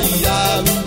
Maria.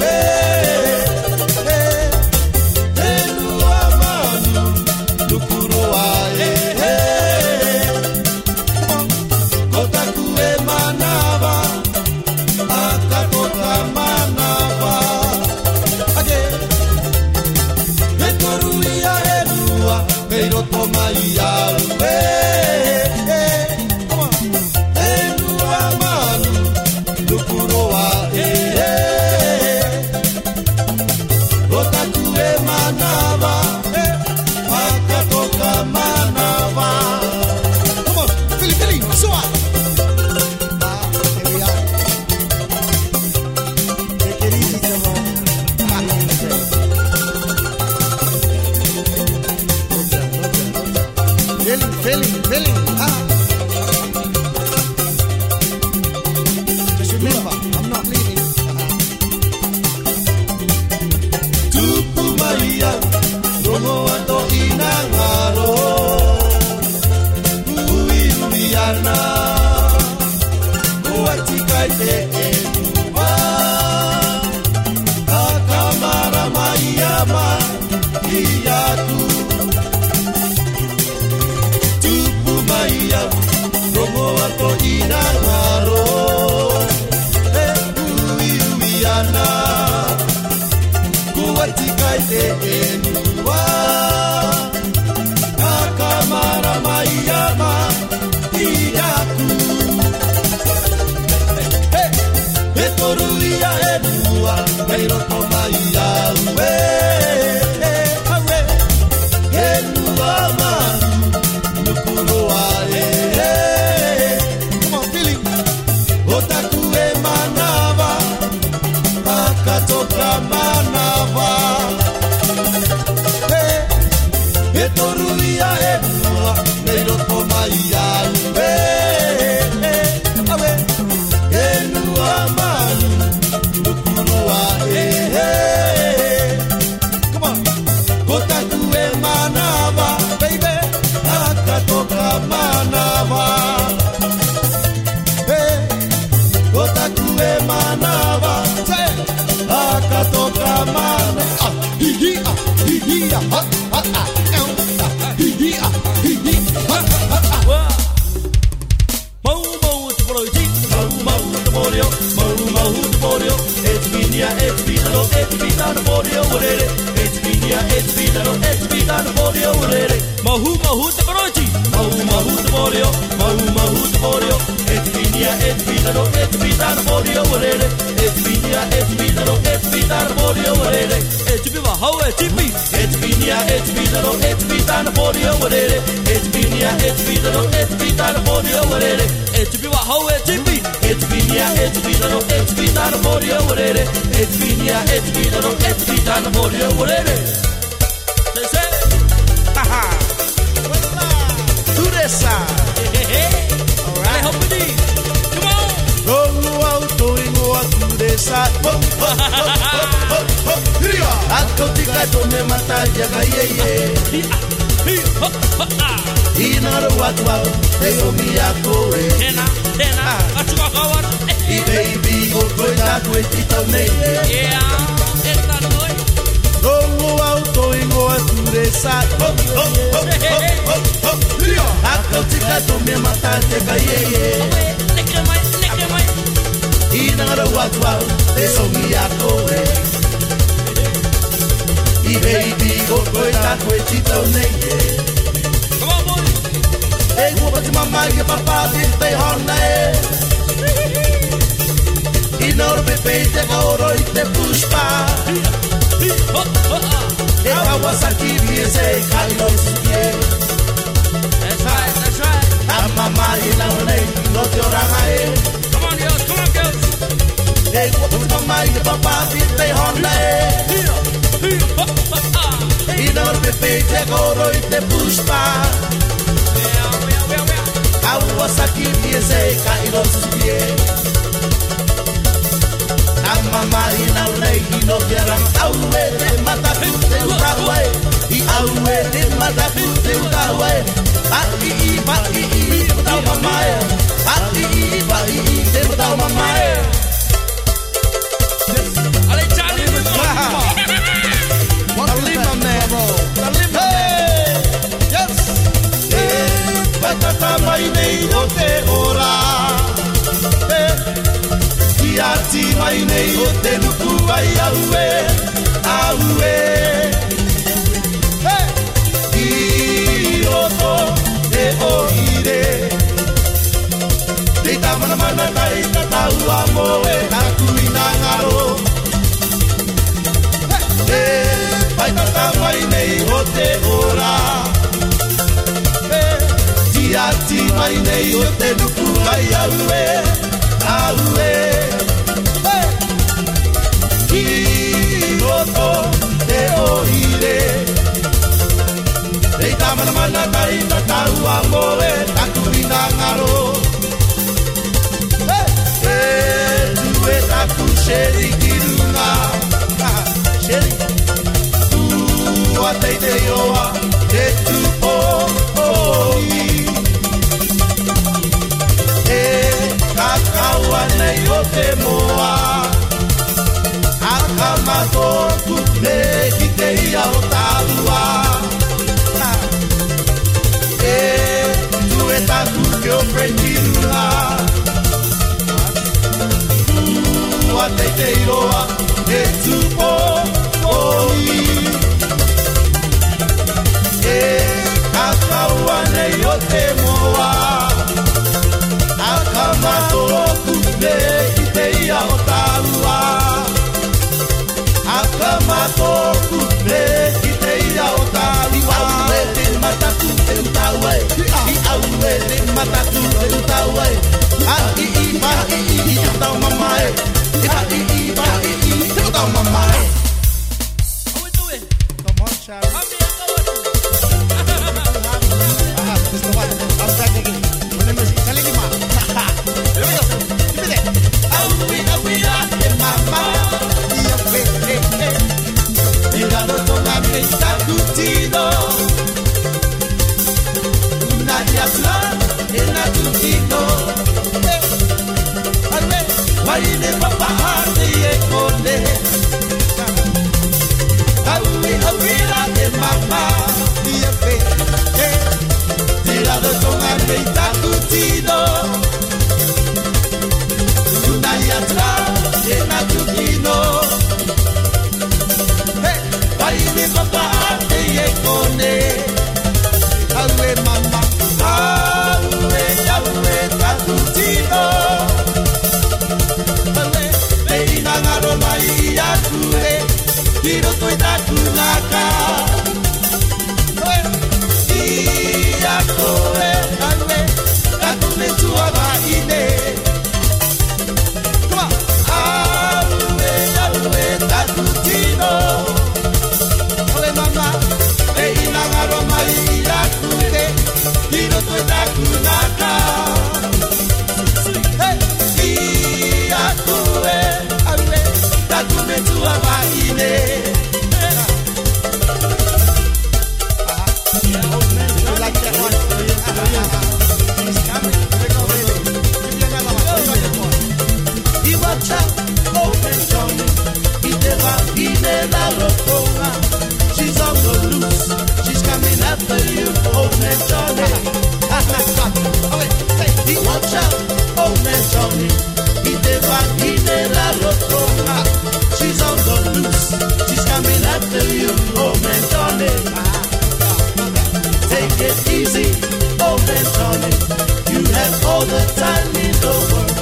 The time in the world.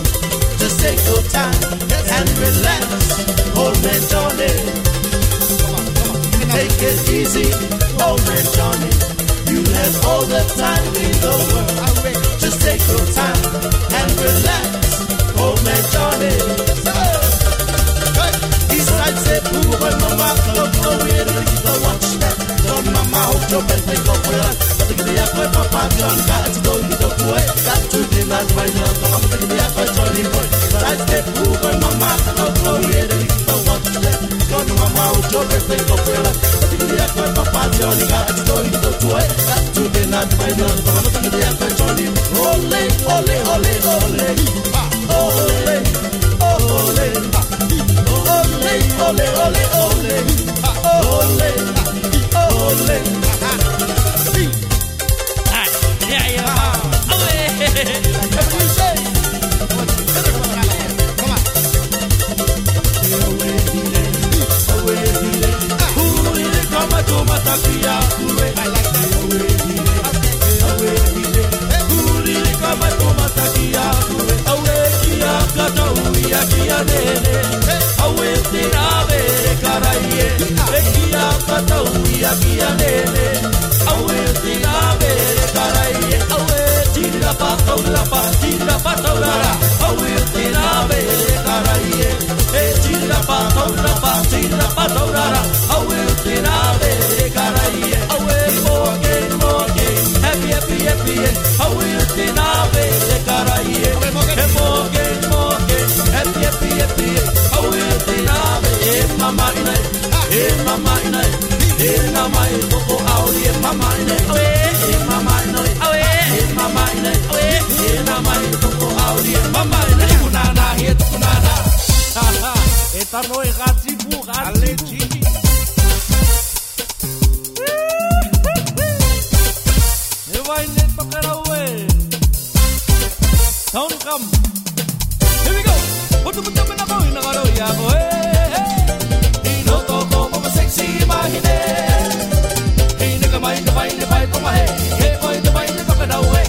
Just take your time and relax, old man Johnny. Take it easy, old man Johnny. You have all the time in the world. Just take your time and relax, old man Johnny. Starts to move on my mouth, go and don't watch. Don't my mouth, jump and take off with. The guinea, I Johnny. La tía, due hay like that movie, la tía, Eta no egatzi bu, gatzi bu. E vai ne tokera ue. Sound come. Here we go. Putu putu mena kau ina karo ya ko. Sexy mahine. Ine ka mai ka mai ne pai ko mai. He oi te mai ne tokera ue.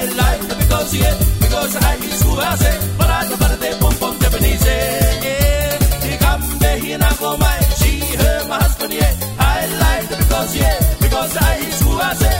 I like her because, yeah, because I is who I say. Because yeah Because I suase Parate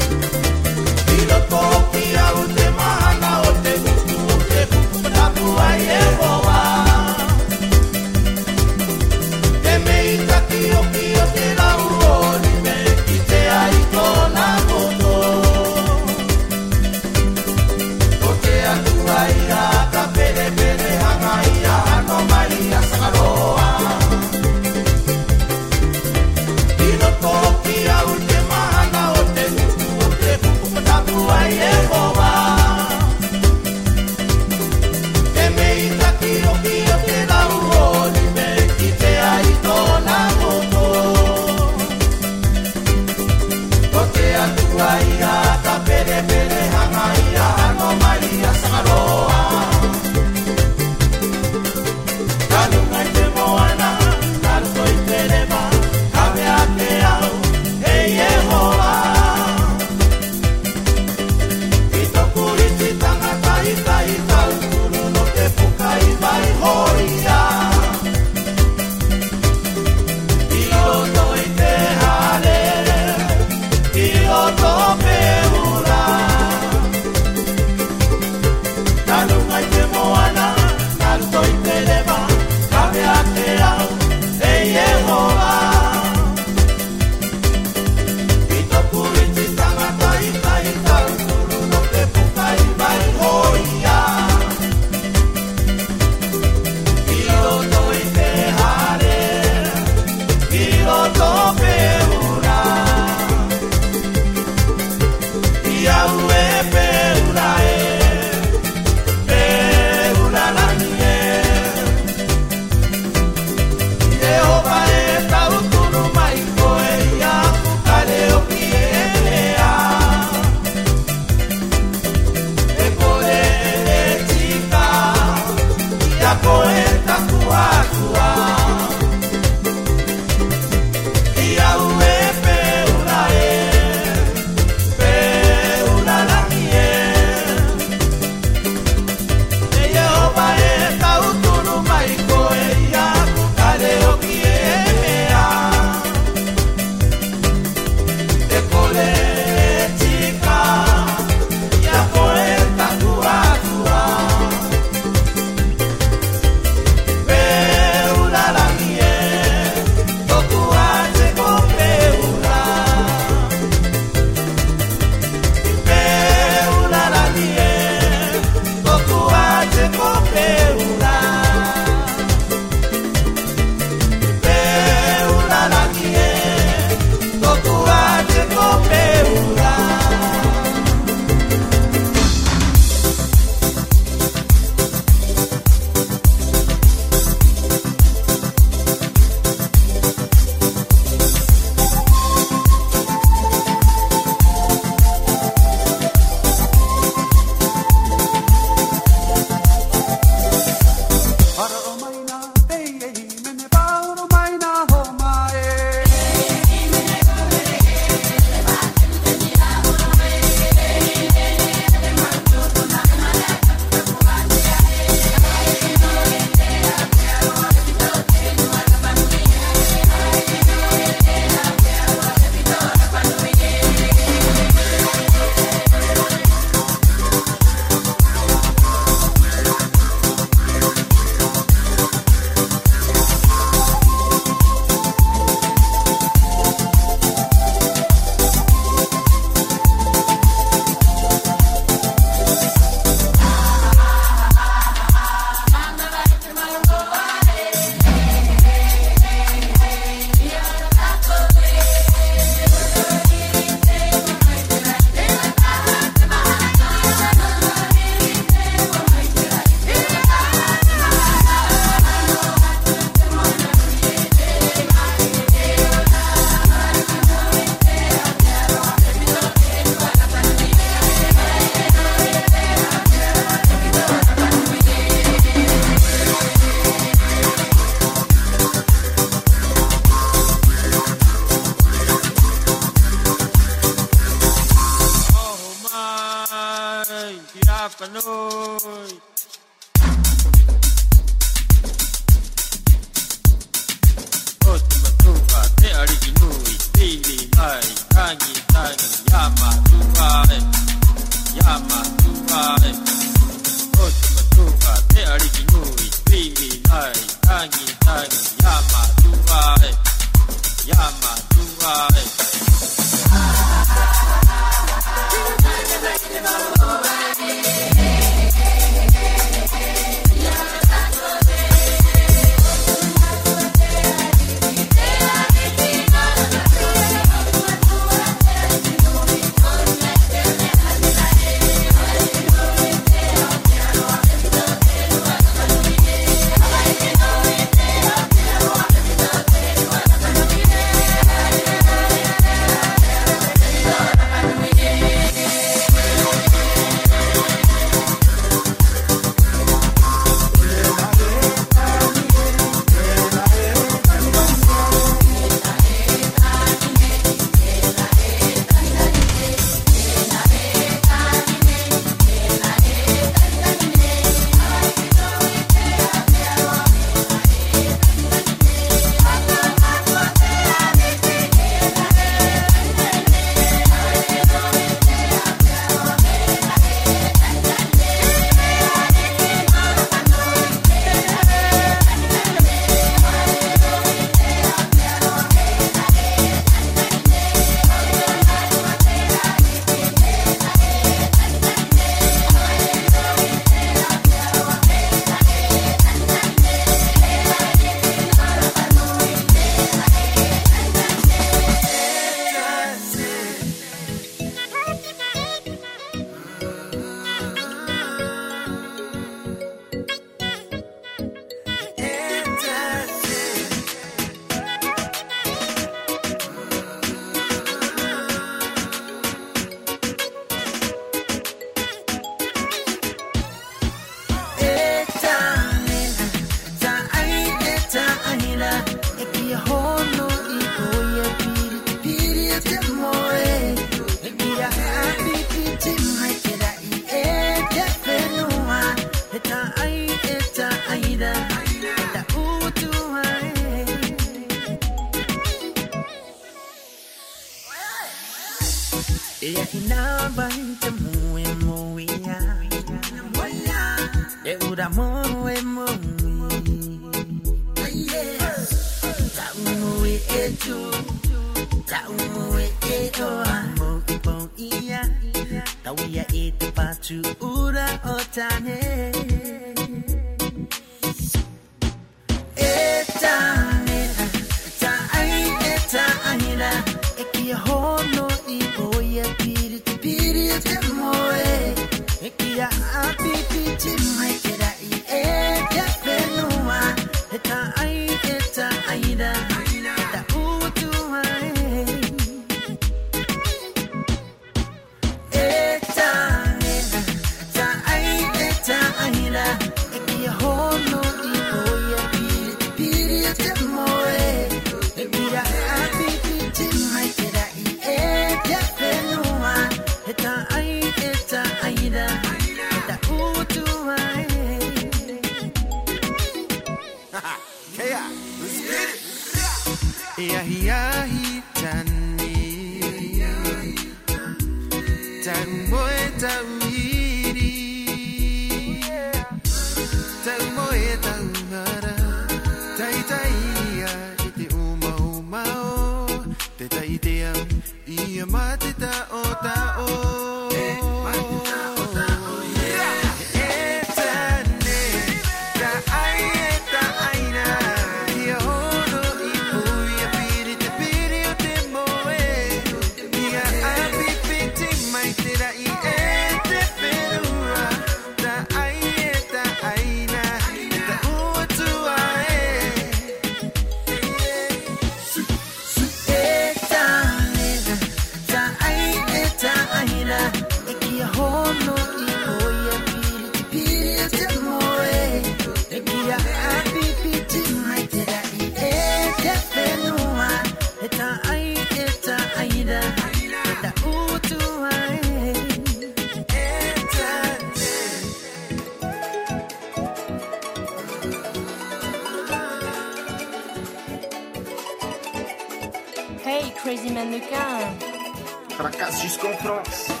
as desconfrontas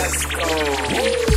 Tugi te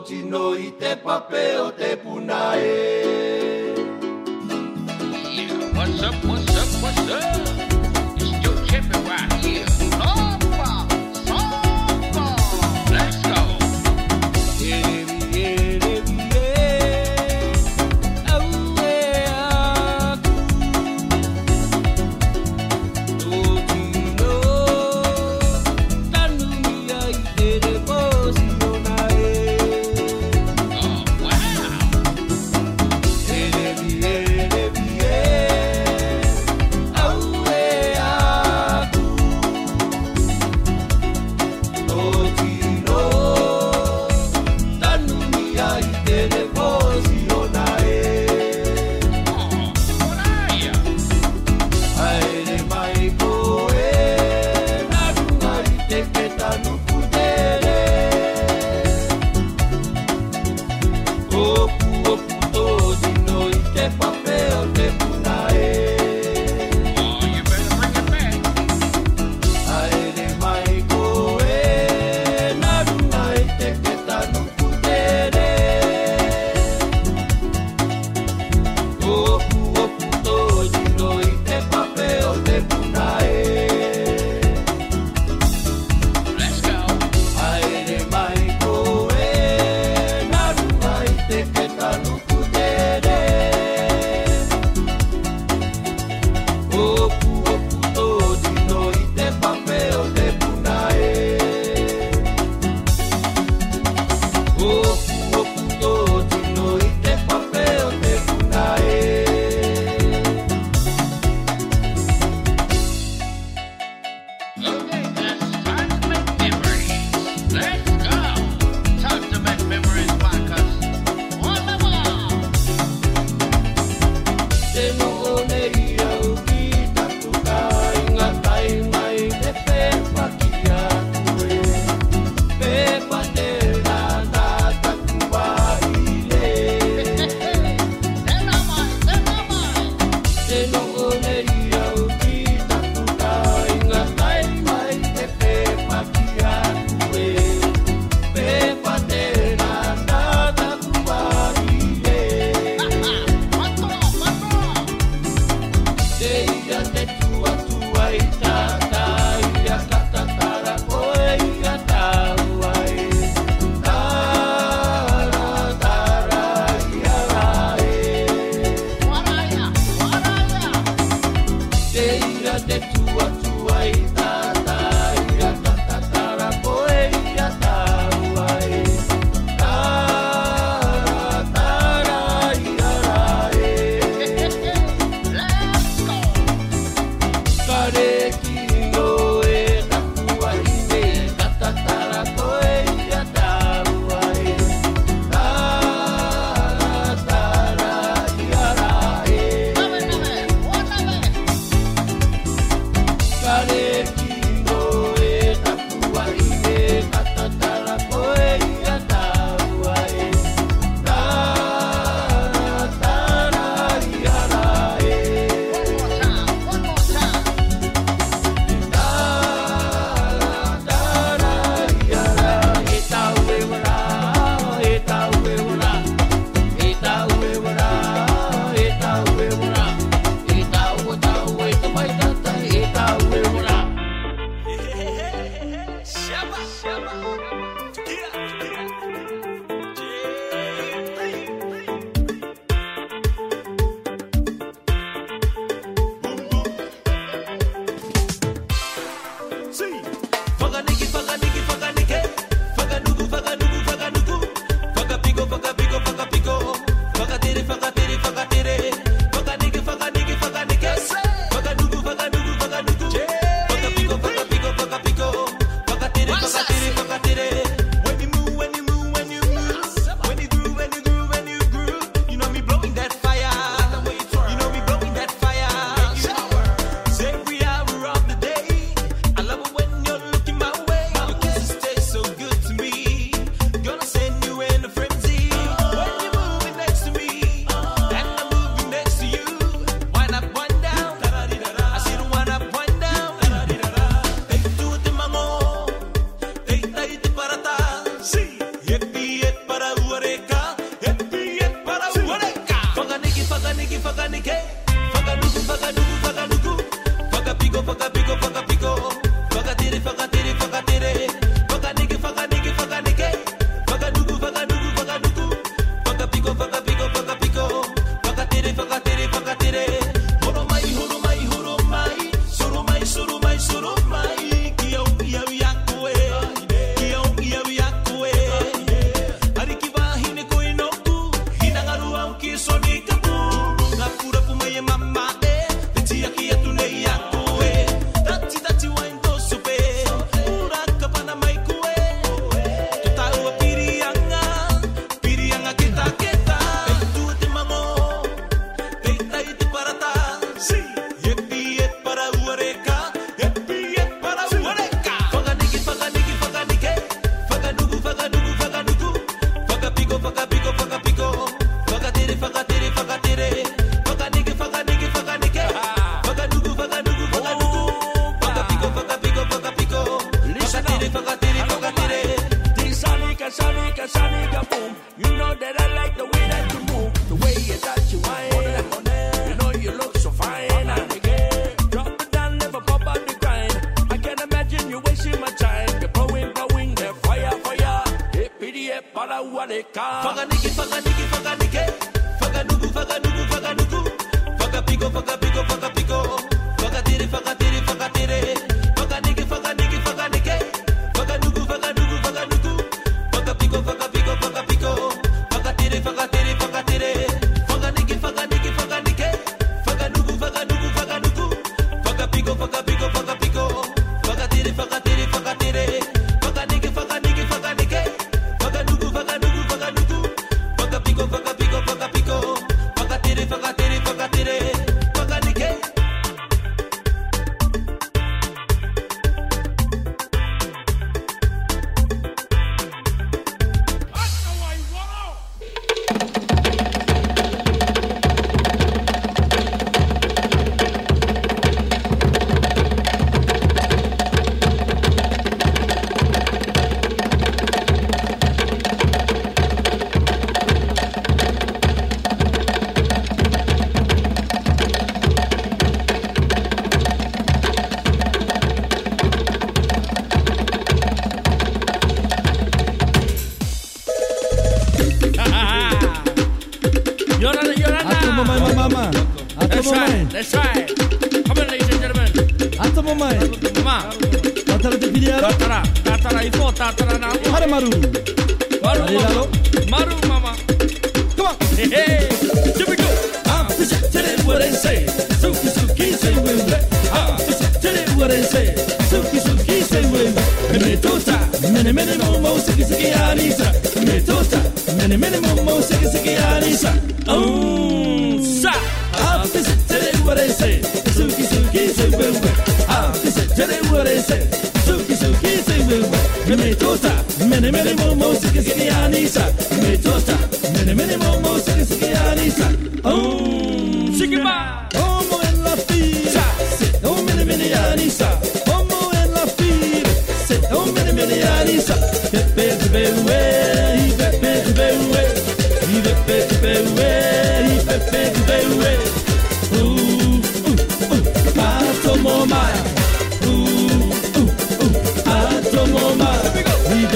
tinoyi te papeo te punae. Yeah, what's up, what's up, what's up?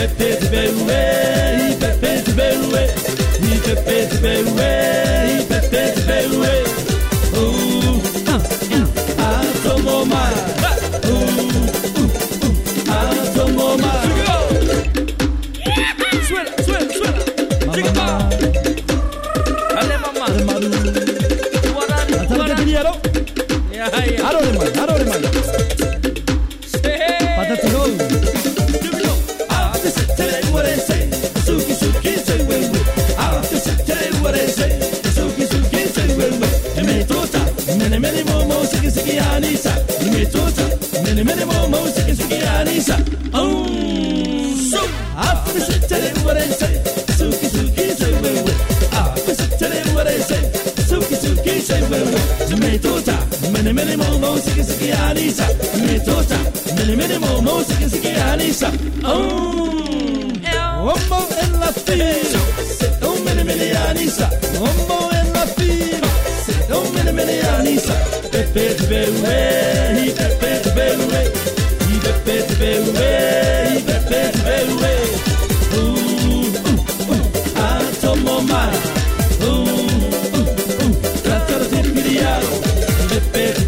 Ipepe Ziberuwe, Ipepe Ziberuwe, Ipepe Ziberuwe, Ipepe pizza. Mambo en la fila, un mini mini anisa. Mambo en la fila, un mini mini anisa. Pepe de Belue, y Pepe de Belue, y Pepe de Belue, y Pepe de Belue. Uh, uh, uh. Uh, uh,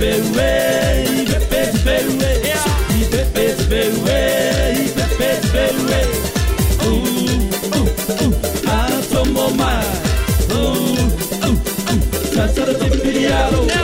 uh, my. Oh, oh, oh. That's a little bit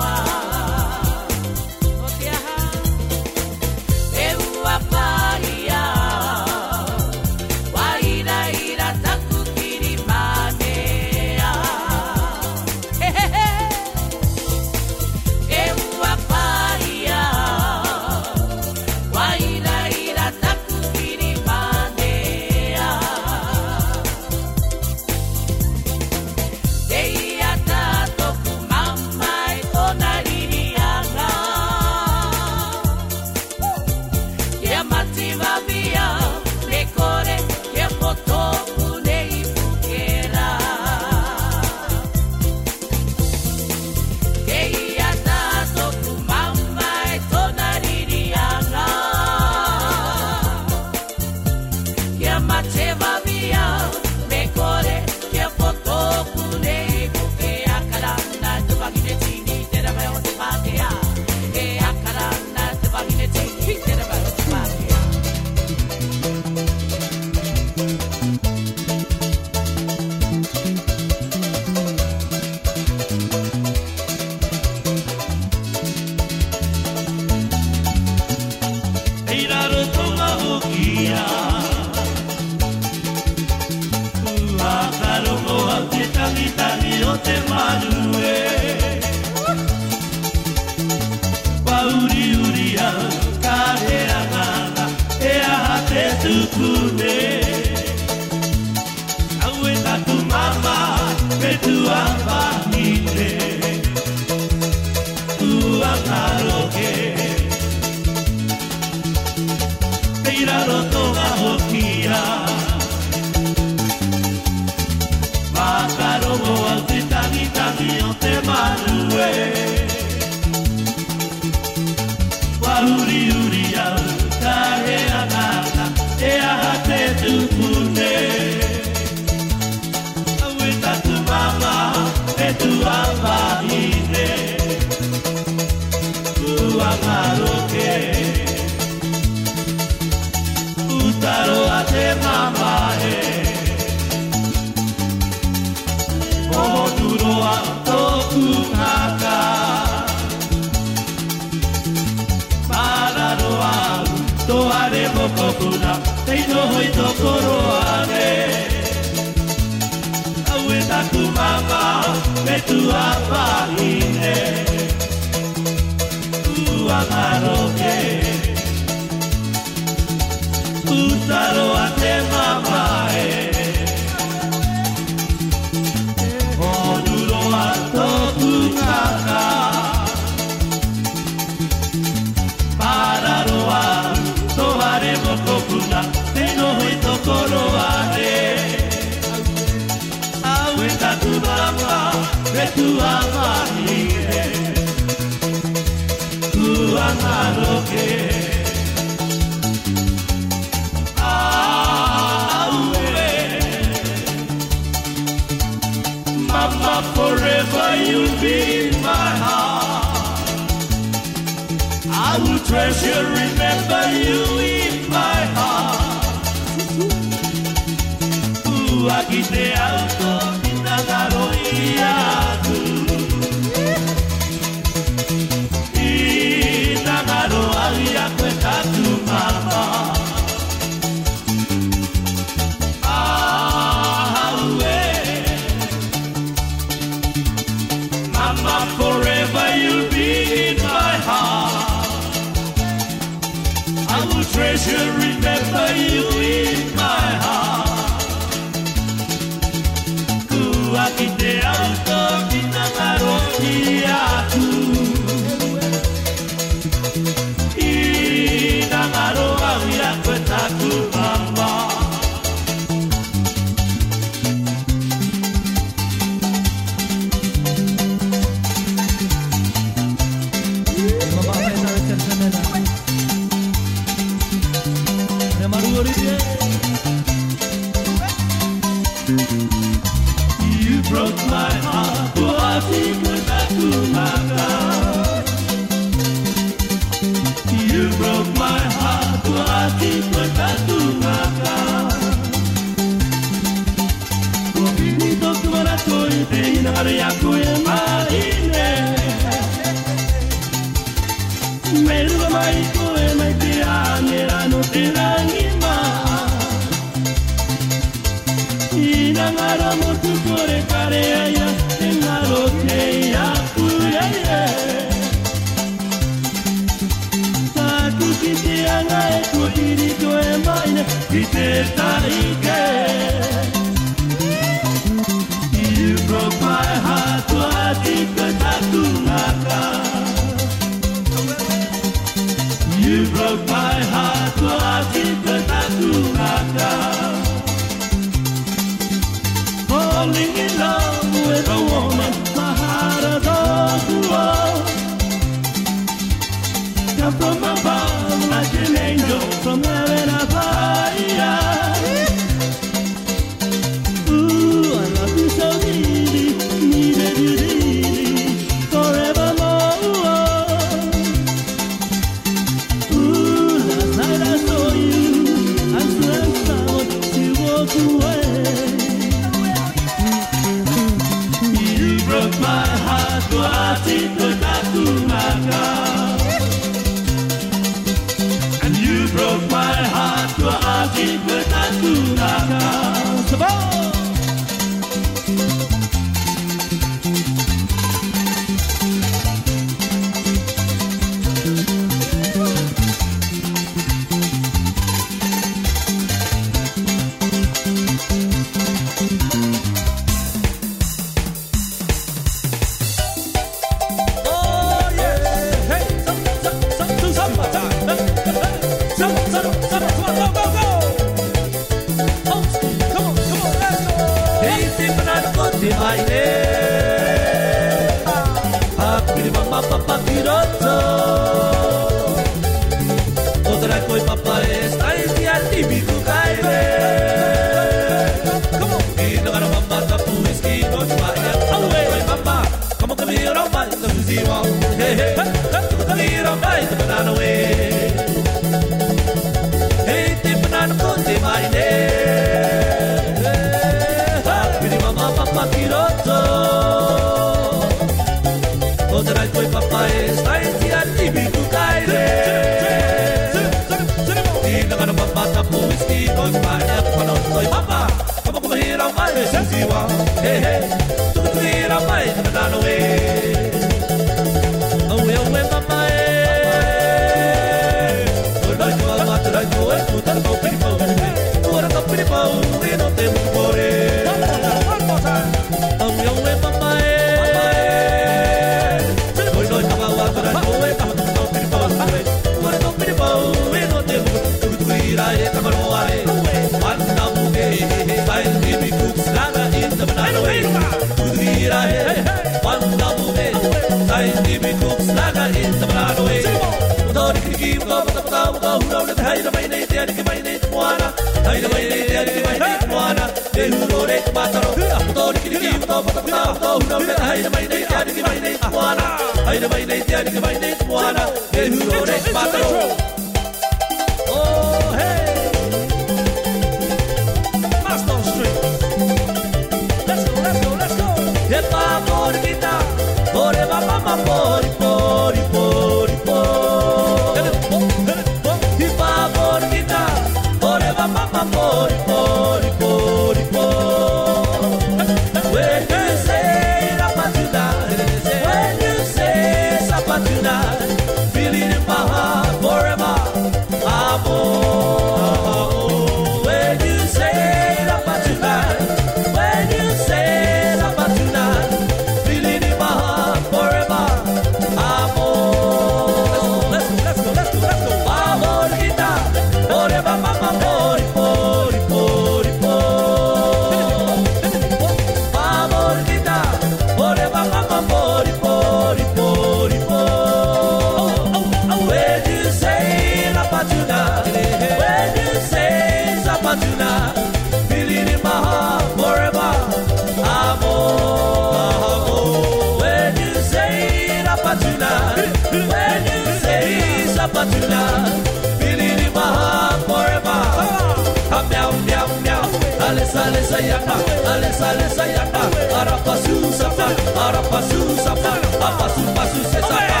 alesa yapa, alesa alesa yapa, arapasu sapa, arapasu sapa, apasu pasu se sapa.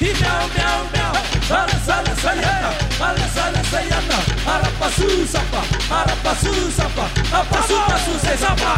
Meow meow meow, alesa alesa yapa, alesa alesa yapa, arapasu sapa, arapasu sapa, apasu pasu se sapa.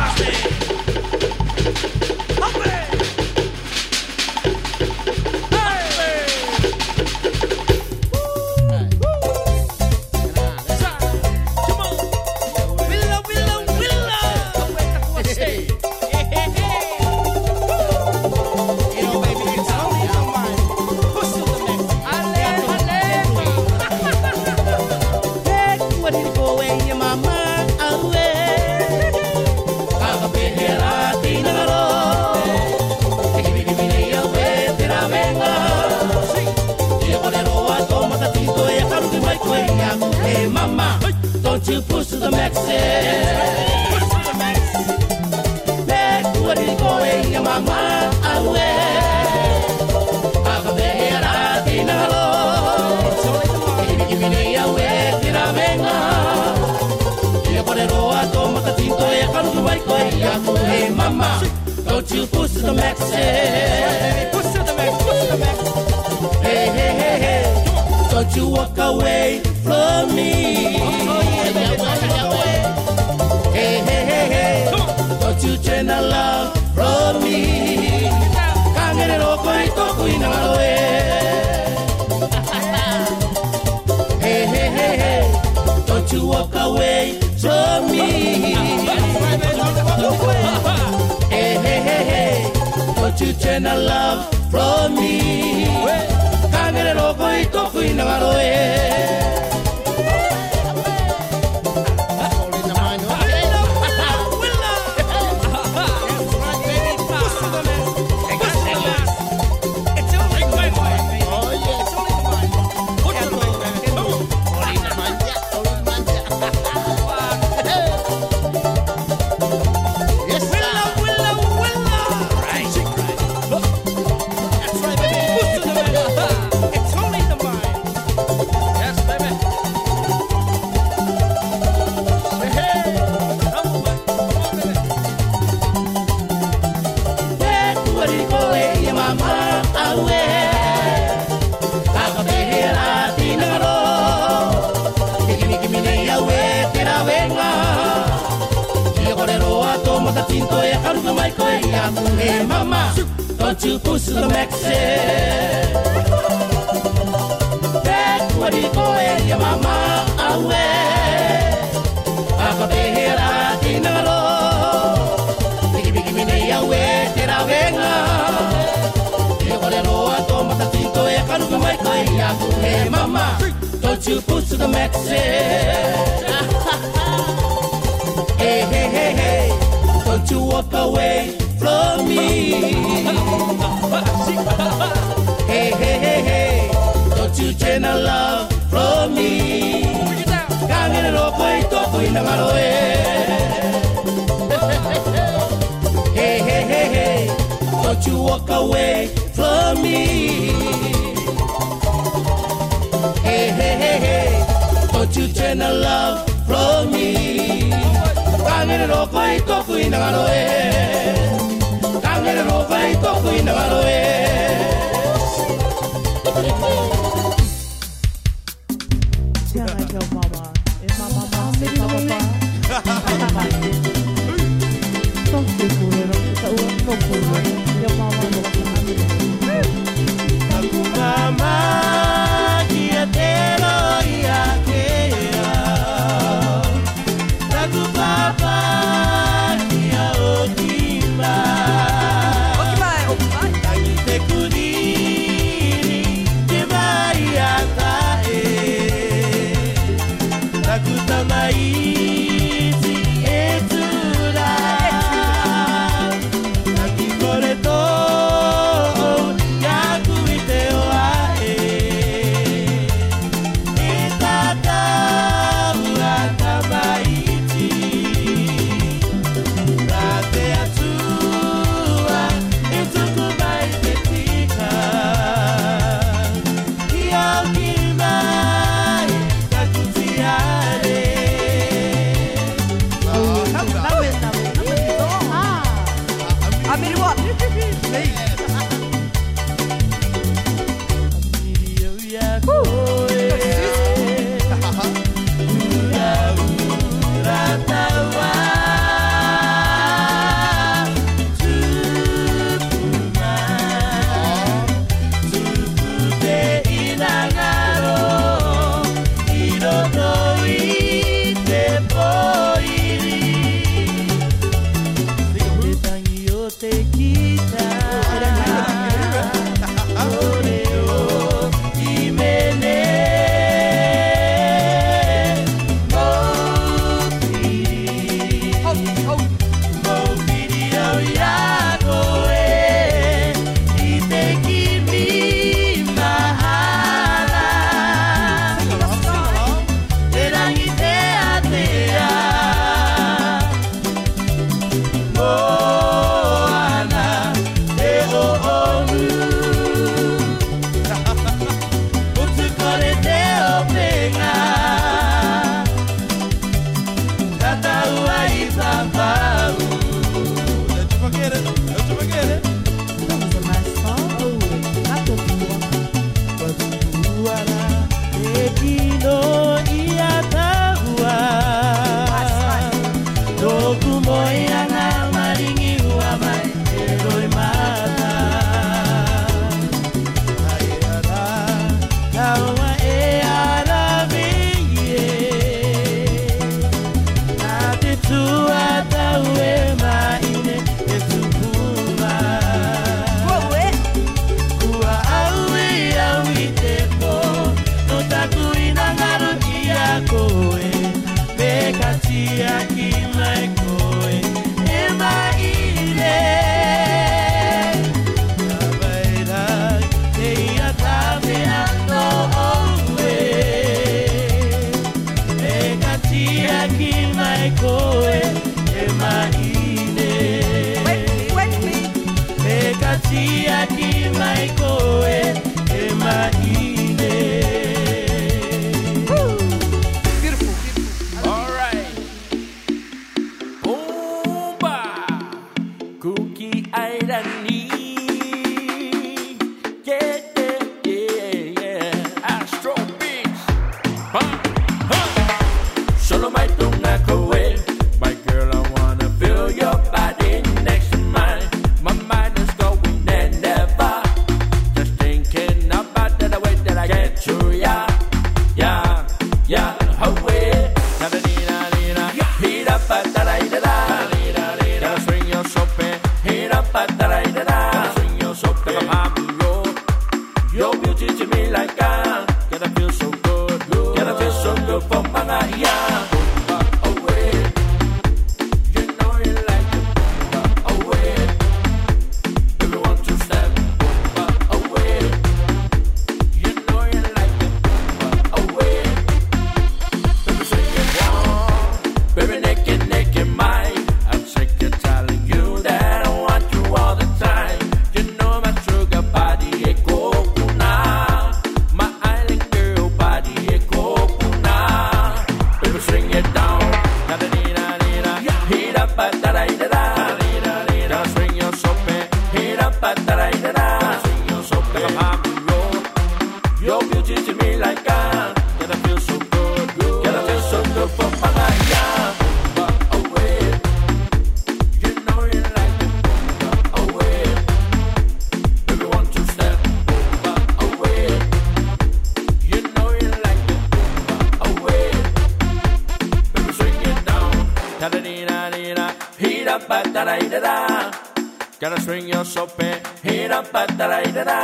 sope, hira pataraidara.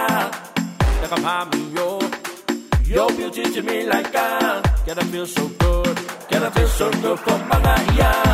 Take a you yo. yo, beauty to me like I. get a feel so good, Get a feel so good for my yeah.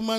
Tukuna